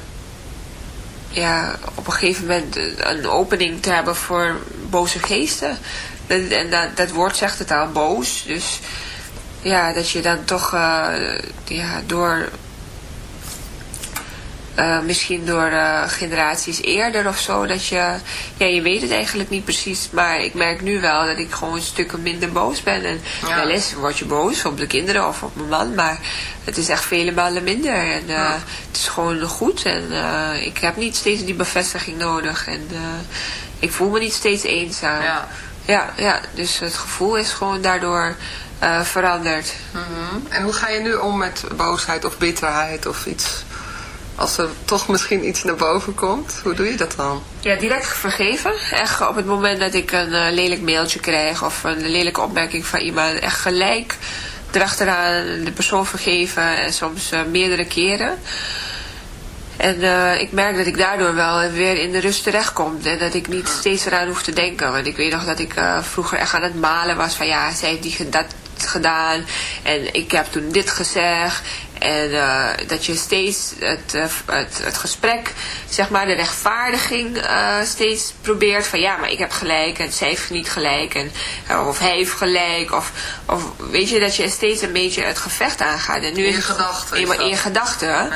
ja, op een gegeven moment een opening te hebben voor boze geesten. En dat, dat woord zegt het al, boos. Dus ja, dat je dan toch eh, ja, door... eh, misschien door eh, generaties eerder of zo, dat je, ja, je weet het eigenlijk niet precies, maar ik merk nu wel dat ik gewoon stukken minder boos ben. En Ja. wel eens word je boos op de kinderen of op mijn man, maar het is echt vele malen minder. En eh, het is gewoon goed en ik heb niet steeds die bevestiging nodig en ik voel me niet steeds eenzaam. Ja. Ja, ja, dus het gevoel is gewoon daardoor veranderd. Mhm. En hoe ga je nu om met boosheid of bitterheid of iets? Als er toch misschien iets naar boven komt, hoe doe je dat dan? Ja, direct vergeven. Echt op het moment dat ik een eh, lelijk mailtje krijg of een lelijke opmerking van iemand, echt gelijk erachteraan de persoon vergeven en soms eh, meerdere keren. En eh, ik merk dat ik daardoor wel weer in de rust terechtkom. En dat ik niet steeds eraan hoef te denken. Want ik weet nog dat ik vroeger echt aan het malen was. Van ja, zij heeft die, dat gedaan. En ik heb toen dit gezegd. En eh, dat je steeds het, eh, het, het gesprek, zeg maar, de rechtvaardiging eh, steeds probeert. Van ja, maar ik heb gelijk en zij heeft niet gelijk. En, of hij heeft gelijk. Of, of weet je, dat je steeds een beetje het gevecht aangaat. En nu In gedachten In, in gedachten. Ja.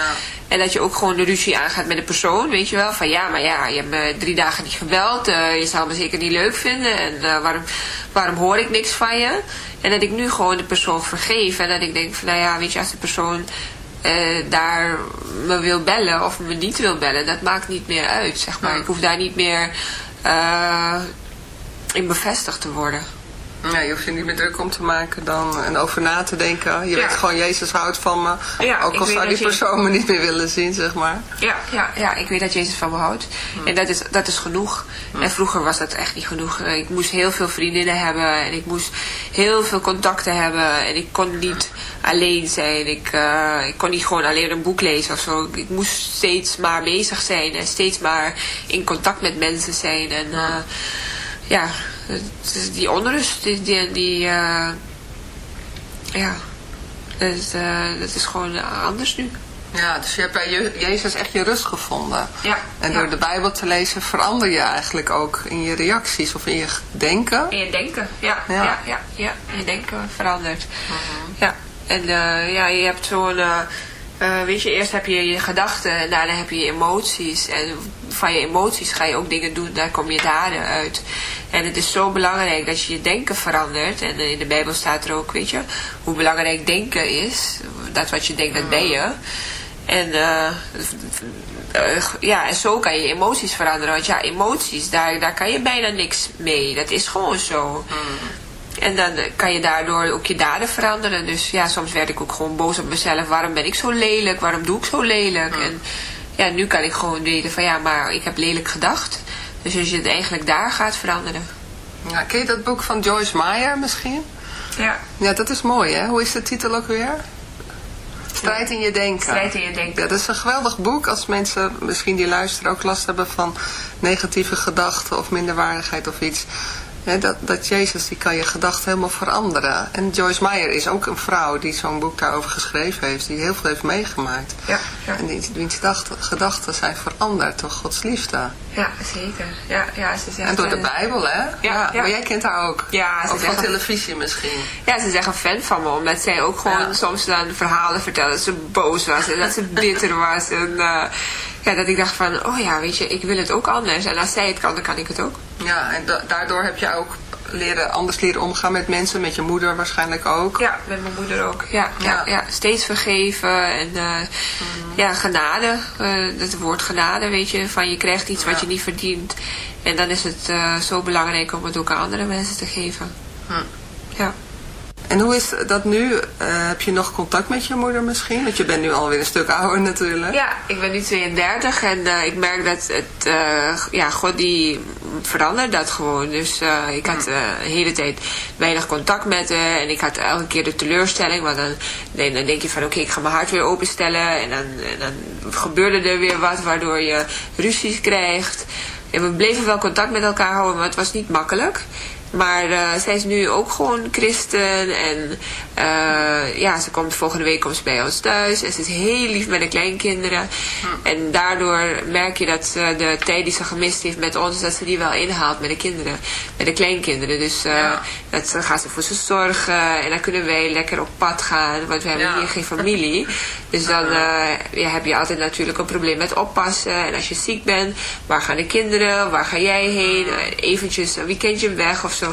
En dat je ook gewoon de ruzie aangaat met de persoon, weet je wel. Van ja, maar ja, je hebt me drie dagen niet gebeld. eh, je zou me zeker niet leuk vinden. En eh, waarom, waarom hoor ik niks van je? En dat ik nu gewoon de persoon vergeef. En dat ik denk van nou ja, weet je, als de persoon eh, daar me wil bellen of me niet wil bellen. Dat maakt niet meer uit, zeg maar. Ik hoef daar niet meer in bevestigd te worden. Ja, je hoeft je niet meer druk om te maken dan, en over na te denken. Je Ja. weet gewoon, Jezus houdt van me. Ja, ook al zou die je- persoon me niet meer willen zien, zeg maar. Ja, ja, ja, ik weet dat Jezus van me houdt. En dat is, dat is genoeg. En vroeger was dat echt niet genoeg. Ik moest heel veel vriendinnen hebben. En ik moest heel veel contacten hebben. En ik kon niet alleen zijn. Ik, eh, ik kon niet gewoon alleen een boek lezen of zo. Ik moest steeds maar bezig zijn. En steeds maar in contact met mensen zijn. En eh, ja, het die onrust, die, die, die eh, ja, dat is, eh, dat is gewoon anders nu. Ja, dus je hebt bij Je- Jezus echt je rust gevonden. Ja, En ja. door de Bijbel te lezen verander je eigenlijk ook in je reacties of in je denken. In je denken, ja. Ja. Ja, ja, je denken verandert. Ja. En eh, ja, je hebt zo'n... Eh, weet je, eerst heb je je gedachten en daarna heb je je emoties. En van je emoties ga je ook dingen doen, daar kom je daden uit. En het is zo belangrijk dat je je denken verandert. En in de Bijbel staat er ook, weet je, hoe belangrijk denken is. Dat wat je denkt, dat ben je. En eh, eh, ja, en zo kan je emoties veranderen. Want ja, emoties, daar, daar kan je bijna niks mee. Dat is gewoon zo. En dan eh, kan je daardoor ook je daden veranderen. Dus ja, soms werd ik ook gewoon boos op mezelf. Waarom ben ik zo lelijk? Waarom doe ik zo lelijk? En ja, nu kan ik gewoon weten van ja, maar ik heb lelijk gedacht. Dus als je het eigenlijk daar gaat veranderen. Ja, ken je dat boek van Joyce Meyer misschien? Ja. Ja, dat is mooi hè. Hoe is de titel ook weer? Strijd in je denken. Strijd in je denken. Ja, dat is een geweldig boek als mensen misschien die luisteren ook last hebben van negatieve gedachten of minderwaardigheid of iets. Dat, dat Jezus, die kan je gedachten helemaal veranderen. En Joyce Meyer is ook een vrouw die zo'n boek daarover geschreven heeft, die heel veel heeft meegemaakt. Ja, ja. En die, wiens gedachten, zijn veranderd door Gods liefde. Ja, zeker. Ja, ja, ze zegt, En door de eh, Bijbel, hè? ja. Maar jij kent haar ook. Ja, ze Ook van zeggen- televisie misschien. Ja, ze is echt een fan van me, omdat zij ook gewoon soms dan verhalen vertelde dat ze boos was en dat ze bitter was. En eh, ja, dat ik dacht van, oh ja, weet je, ik wil het ook anders. En als zij het kan, dan kan ik het ook. Ja, en da- daardoor heb je ook leren, anders leren omgaan met mensen, met je moeder waarschijnlijk ook. Ja, met mijn moeder ook. Ja, ja. Ja. ja, steeds vergeven en eh, ja, genade. eh het woord genade, weet je, van je krijgt iets wat je niet verdient. En dan is het eh, zo belangrijk om het ook aan andere mensen te geven. Hm. Ja. En hoe is dat nu? Eh, heb je nog contact met je moeder misschien? Want je bent nu alweer een stuk ouder natuurlijk. Ja, ik ben nu 32 en eh, ik merk dat het, eh, ja, God die verandert dat gewoon. Dus ik had eh, de hele tijd weinig contact met haar en ik had elke keer de teleurstelling. Want dan, nee, dan denk je van oké, ik ga mijn hart weer openstellen en dan, en dan gebeurde er weer wat waardoor je ruzies krijgt. En we bleven wel contact met elkaar houden, maar het was niet makkelijk. Maar eh, zij is nu ook gewoon christen. En eh, ja, ze komt volgende week komt ze bij ons thuis. En ze is heel lief met de kleinkinderen. En daardoor merk je dat ze de tijd die ze gemist heeft met ons, dat ze die wel inhaalt met de kinderen. Met de kleinkinderen. Dus eh, Ja. dat ze, gaat ze voor ze zorgen. En dan kunnen wij lekker op pad gaan. Want we hebben Ja. hier geen familie. Dus dan eh, ja, heb je altijd natuurlijk een probleem met oppassen. En als je ziek bent, waar gaan de kinderen? Waar ga jij heen? Eh, Eventjes een weekendje weg of zo.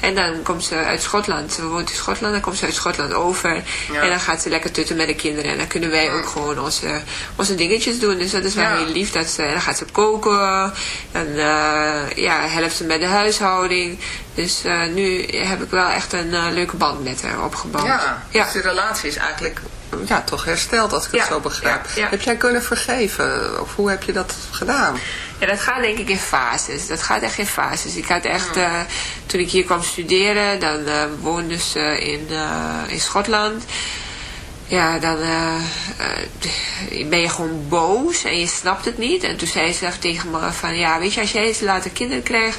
En dan komt ze uit Schotland. Ze woont in Schotland. Dan komt ze uit Schotland over. Ja. En dan gaat ze lekker tutten met de kinderen. En dan kunnen wij ook gewoon onze, onze dingetjes doen. Dus dat is wel Ja. heel lief. Dat ze, en dan gaat ze koken. En eh, ja, helpt ze met de huishouding. Dus eh, nu heb ik wel echt een eh, leuke band met haar opgebouwd. Ja, ja. dus de relatie is eigenlijk ja, toch hersteld als ik het zo begrijp. Heb jij kunnen vergeven? Of hoe heb je dat gedaan? Ja, dat gaat denk ik in fases. Dat gaat echt in fases. Ik had echt, eh, toen ik hier kwam studeren, dan eh, woonde ze in, eh, in Schotland. Ja, dan eh, eh, ben je gewoon boos en je snapt het niet. En toen zei ze tegen me van, ja, weet je, als jij eens later kinderen krijgt,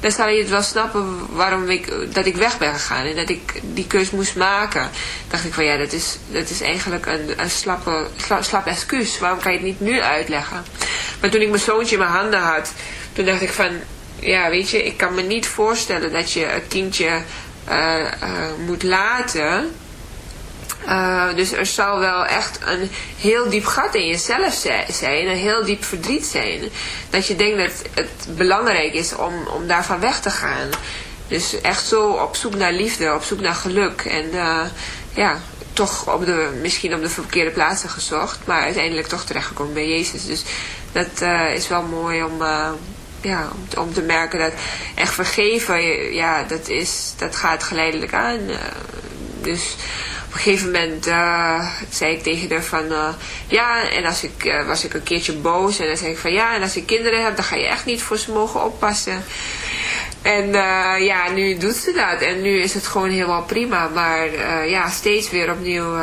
dan zal je het wel snappen waarom ik, dat ik weg ben gegaan en dat ik die keus moest maken. dacht ik van, ja, dat is, dat is eigenlijk een, een slappe, sla, slap excuus. Waarom kan je het niet nu uitleggen? Maar toen ik mijn zoontje in mijn handen had, toen dacht ik van, ja, weet je, ik kan me niet voorstellen dat je het kindje eh, moet laten. Uh, dus er zal wel echt een heel diep gat in jezelf zijn, een heel diep verdriet zijn. Dat je denkt dat het belangrijk is om, om daarvan weg te gaan. Dus echt zo op zoek naar liefde, op zoek naar geluk. En uh, ja, toch op de, misschien op de verkeerde plaatsen gezocht, maar uiteindelijk toch terechtgekomen bij Jezus. Dus dat uh, is wel mooi om, ja, om, om, te merken dat echt vergeven, ja, dat, is, dat gaat geleidelijk aan. dus op een gegeven moment uh, zei ik tegen haar van, uh, ja, en als ik, uh, was ik een keertje boos en dan zei ik van, ja, en als ik kinderen heb, dan ga je echt niet voor ze mogen oppassen. En ja, nu doet ze dat en nu is het gewoon helemaal prima, maar ja, steeds weer opnieuw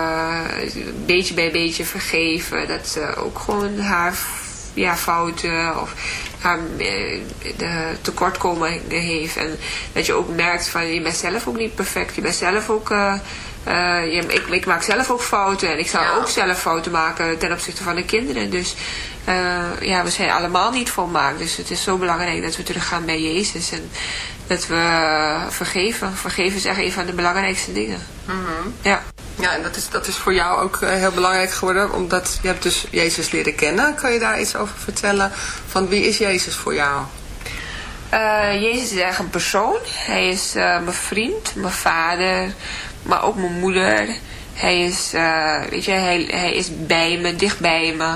beetje bij beetje vergeven, dat ze ook gewoon haar ja, fouten of haar de tekortkomingen heeft en dat je ook merkt van, je bent zelf ook niet perfect, je bent zelf ook... Uh, je, ik, ik, maak zelf ook fouten en ik zou ja. ook zelf fouten maken ten opzichte van de kinderen. Dus uh, ja, we zijn allemaal niet volmaakt. Dus het is zo belangrijk dat we teruggaan bij Jezus en dat we vergeven. Vergeven is echt een van de belangrijkste dingen. Mm -hmm. Ja. Ja, en dat is, dat is voor jou ook eh, heel belangrijk geworden, omdat je hebt dus Jezus leren kennen. Kan je daar iets over vertellen? Van wie is Jezus voor jou? Eh, Jezus is echt een persoon. Hij is eh, mijn vriend, mijn vader, maar ook mijn moeder. Hij is, eh, weet je, hij, hij is bij me, dicht bij me.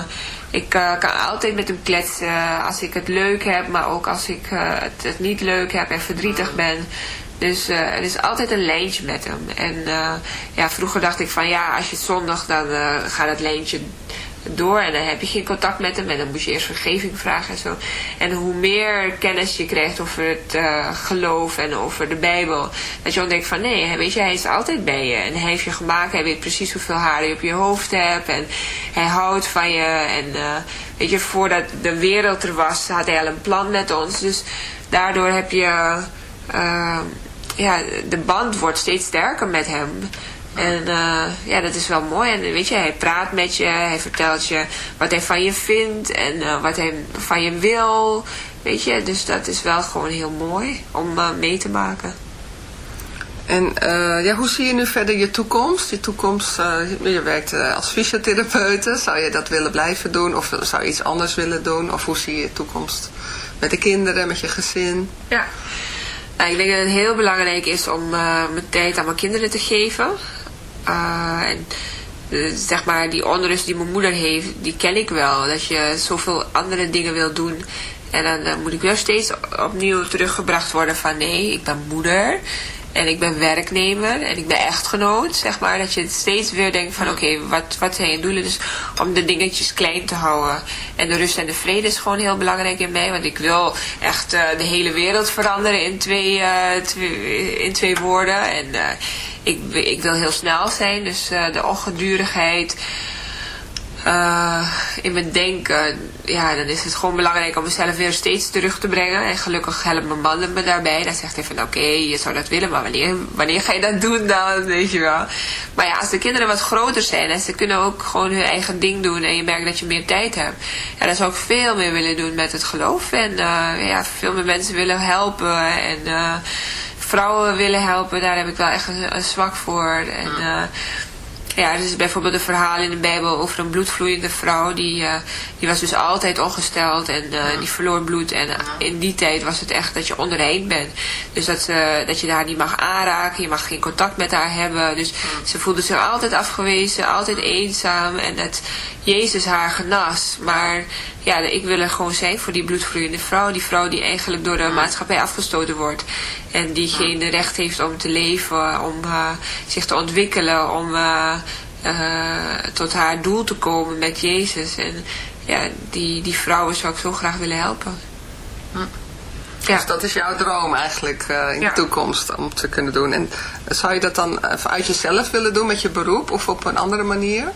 Ik eh, kan altijd met hem kletsen als ik het leuk heb, maar ook als ik eh, het, het niet leuk heb en verdrietig ben. Dus er is altijd een lijntje met hem. En ja, vroeger dacht ik van ja, als je zondag dan eh, gaat dat lijntje door en dan heb je geen contact met hem en dan moet je eerst vergeving vragen en zo. En hoe meer kennis je krijgt over het eh, geloof en over de Bijbel, dat je dan denkt van nee, weet je, hij is altijd bij je en hij heeft je gemaakt, hij weet precies hoeveel haar je op je hoofd hebt en hij houdt van je en eh, weet je, voordat de wereld er was, had hij al een plan met ons. Dus daardoor heb je, eh, ja, de band wordt steeds sterker met hem. En eh, ja, dat is wel mooi. En weet je, hij praat met je, hij vertelt je wat hij van je vindt en eh, wat hij van je wil. Weet je, dus dat is wel gewoon heel mooi om eh, mee te maken. En ja, hoe zie je nu verder je toekomst? Je toekomst, je werkt als fysiotherapeute. Zou je dat willen blijven doen? Of zou je iets anders willen doen? Of hoe zie je je toekomst met de kinderen, met je gezin? Ja. Nou, ik denk dat het heel belangrijk is om mijn tijd aan mijn kinderen te geven. Eh, en eh, zeg maar, die onrust die mijn moeder heeft, die ken ik wel. Dat je zoveel andere dingen wil doen. En dan moet ik wel steeds opnieuw teruggebracht worden van nee, ik ben moeder. En ik ben werknemer en ik ben echtgenoot, zeg maar. Dat je steeds weer denkt van oké, wat, wat zijn je doelen? Dus om de dingetjes klein te houden. En de rust en de vrede is gewoon heel belangrijk in mij. Want ik wil echt eh, de hele wereld veranderen in twee, eh, in twee woorden. En eh, ik, ik wil heel snel zijn. Dus de ongedurigheid eh, in mijn denken, ja, dan is het gewoon belangrijk om mezelf weer steeds terug te brengen. En gelukkig helpt mijn man me daarbij. Dan zegt hij van, oké, je zou dat willen, maar wanneer, wanneer ga je dat doen dan, weet je wel. Maar ja, als de kinderen wat groter zijn en ze kunnen ook gewoon hun eigen ding doen en je merkt dat je meer tijd hebt. Ja, dan zou ik veel meer willen doen met het geloof. En eh, ja, veel meer mensen willen helpen en... eh, vrouwen willen helpen, daar heb ik wel echt een, een zwak voor. En ja, is bijvoorbeeld een verhaal in de Bijbel over een bloedvloeiende vrouw. Die, eh, die was dus altijd ongesteld en eh, die verloor bloed. En in die tijd was het echt dat je onrein bent. Dus dat, ze, dat je haar niet mag aanraken, je mag geen contact met haar hebben. Dus ze voelde zich altijd afgewezen, altijd eenzaam. En dat Jezus haar genas. Maar ja, ik wil er gewoon zijn voor die bloedvloeiende vrouw. Die vrouw die eigenlijk door de maatschappij afgestoten wordt. En die geen recht heeft om te leven, om eh, zich te ontwikkelen, om eh, eh, tot haar doel te komen met Jezus. En ja, die, die vrouwen zou ik zo graag willen helpen. Ja. Dus dat is jouw droom eigenlijk in Ja. de toekomst om te kunnen doen. En zou je dat dan uit jezelf willen doen met je beroep of op een andere manier?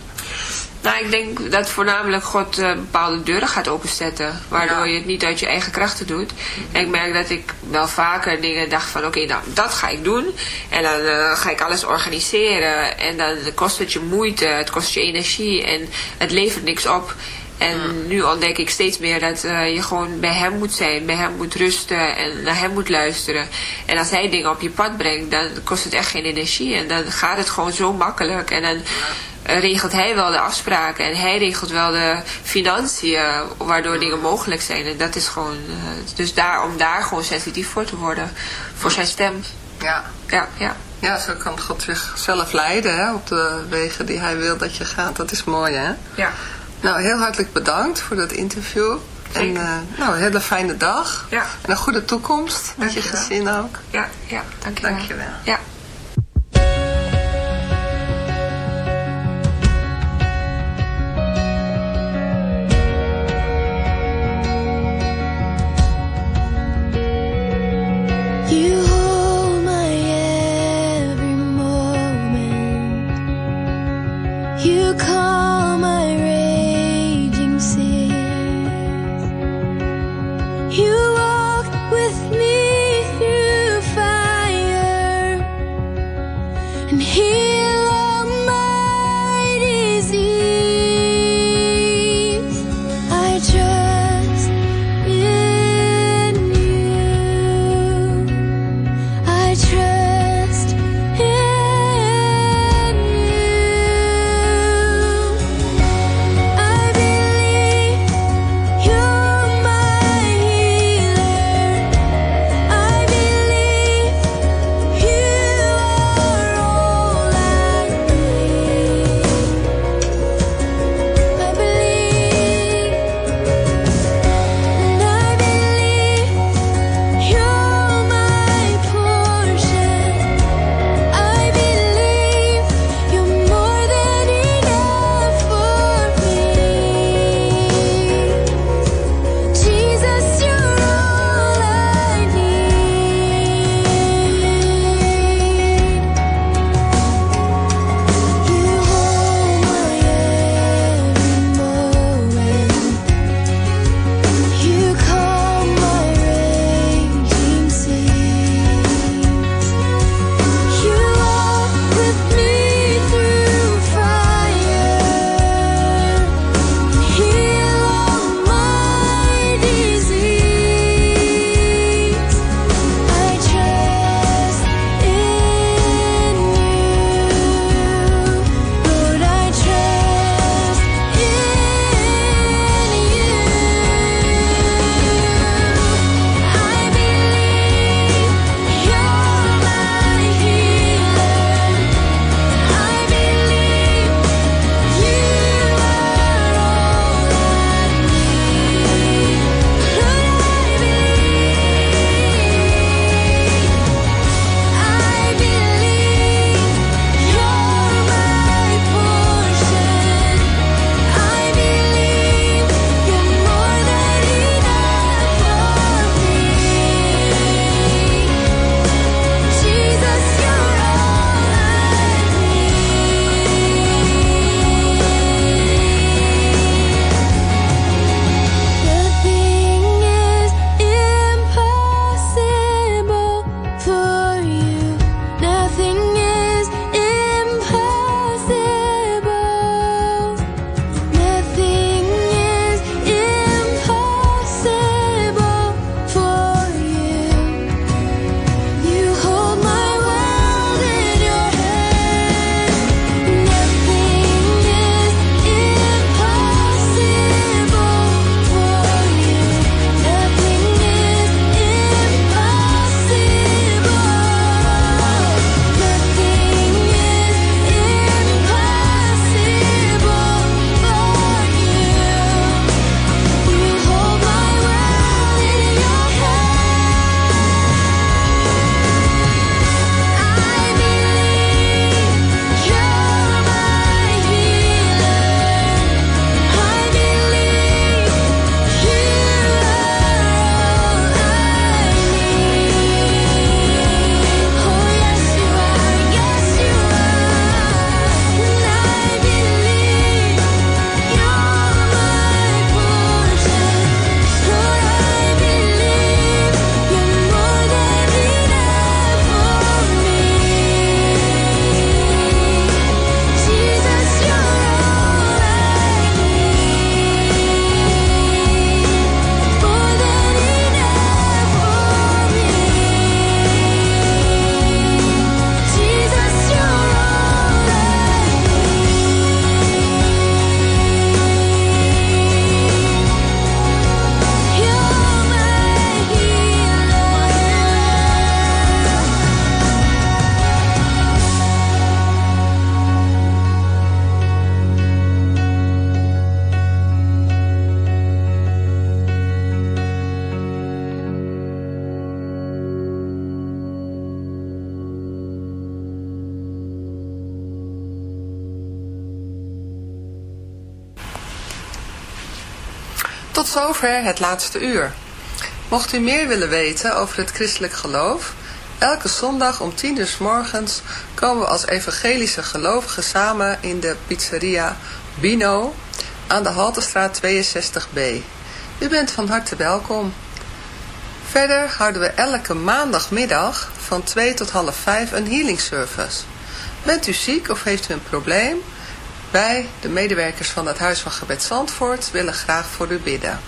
Nou, ik denk dat voornamelijk God eh, bepaalde deuren gaat openzetten. Waardoor Ja. je het niet uit je eigen krachten doet. En ik merk dat ik wel vaker dingen dacht van... Oké, nou, dat ga ik doen. En dan eh, ga ik alles organiseren. En dan kost het je moeite. Het kost je energie. En het levert niks op. En nu ontdek ik steeds meer dat eh, je gewoon bij hem moet zijn. Bij hem moet rusten en naar hem moet luisteren. En als hij dingen op je pad brengt, dan kost het echt geen energie. En dan gaat het gewoon zo makkelijk. En dan eh, regelt hij wel de afspraken. En hij regelt wel de financiën, waardoor dingen mogelijk zijn. En dat is gewoon... eh, dus daar, om daar gewoon sensitief voor te worden. Voor zijn stem. Ja. Ja, ja. Ja, zo kan God zichzelf leiden hè, op de wegen die hij wil dat je gaat. Dat is mooi hè. Ja. Nou, heel hartelijk bedankt voor dat interview. En eh, nou, een hele fijne dag. Ja. En een goede toekomst met je gezin ook. Ja, ja. Dankjewel. Dankjewel. Ja. Het laatste uur. Mocht u meer willen weten over het christelijk geloof, elke zondag om 10 uur s morgens komen we als evangelische gelovigen samen in de pizzeria Bino aan de Haltestraat 62b. U bent van harte welkom. Verder houden we elke maandagmiddag van 2 tot half 5 een healing service. Bent u ziek of heeft u een probleem? Wij, de medewerkers van het Huis van Gebed Zandvoort, willen graag voor u bidden.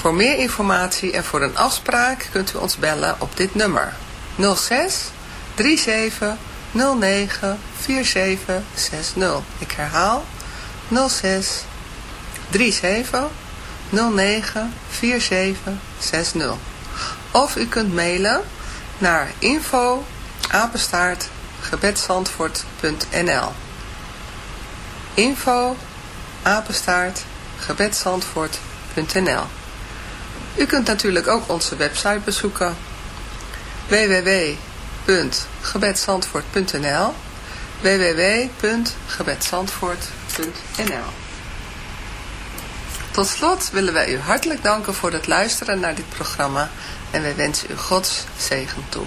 Voor meer informatie en voor een afspraak kunt u ons bellen op dit nummer 06 37 09 47 60. Ik herhaal 06 37 09 47 60. Of u kunt mailen naar info apenstaart gebedsandvoort.nl info apenstaart gebedsandvoort.nl U kunt natuurlijk ook onze website bezoeken. www.gebedsandvoort.nl www.gebedsandvoort.nl Tot slot willen wij u hartelijk danken voor het luisteren naar dit programma. En wij wensen u Gods zegen toe.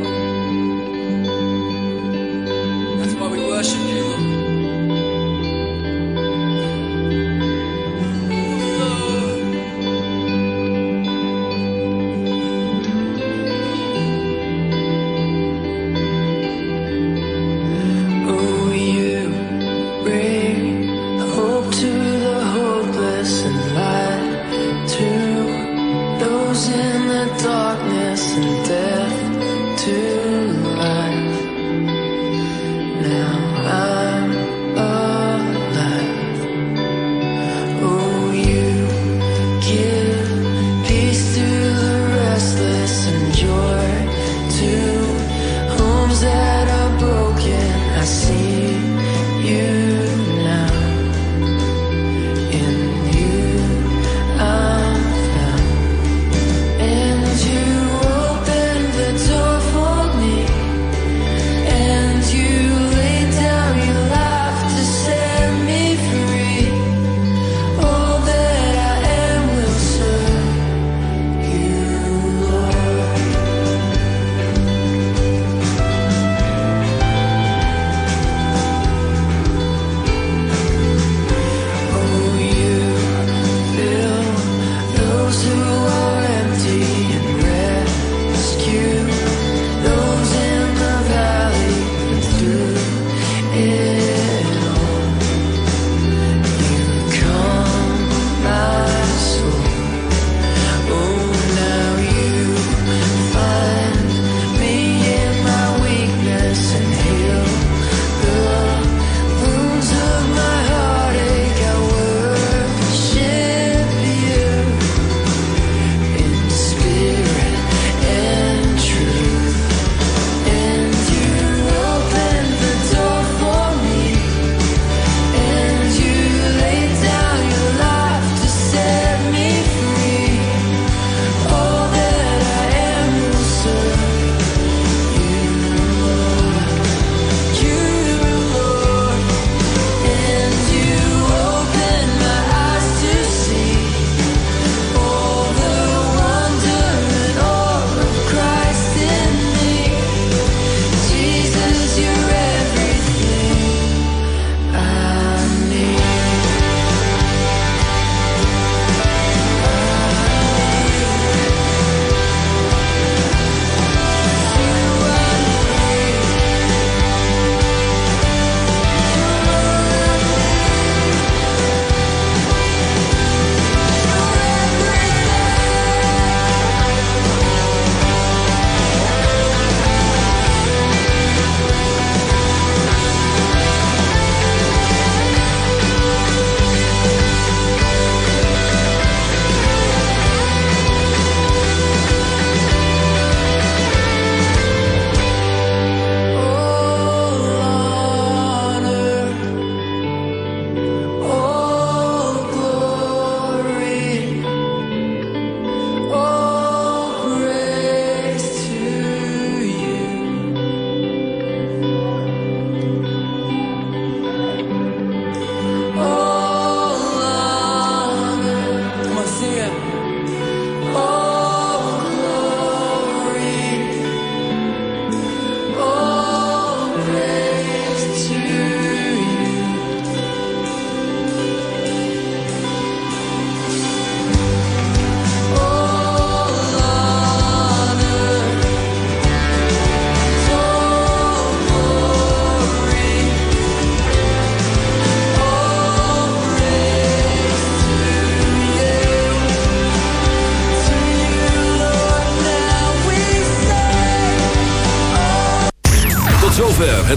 I see you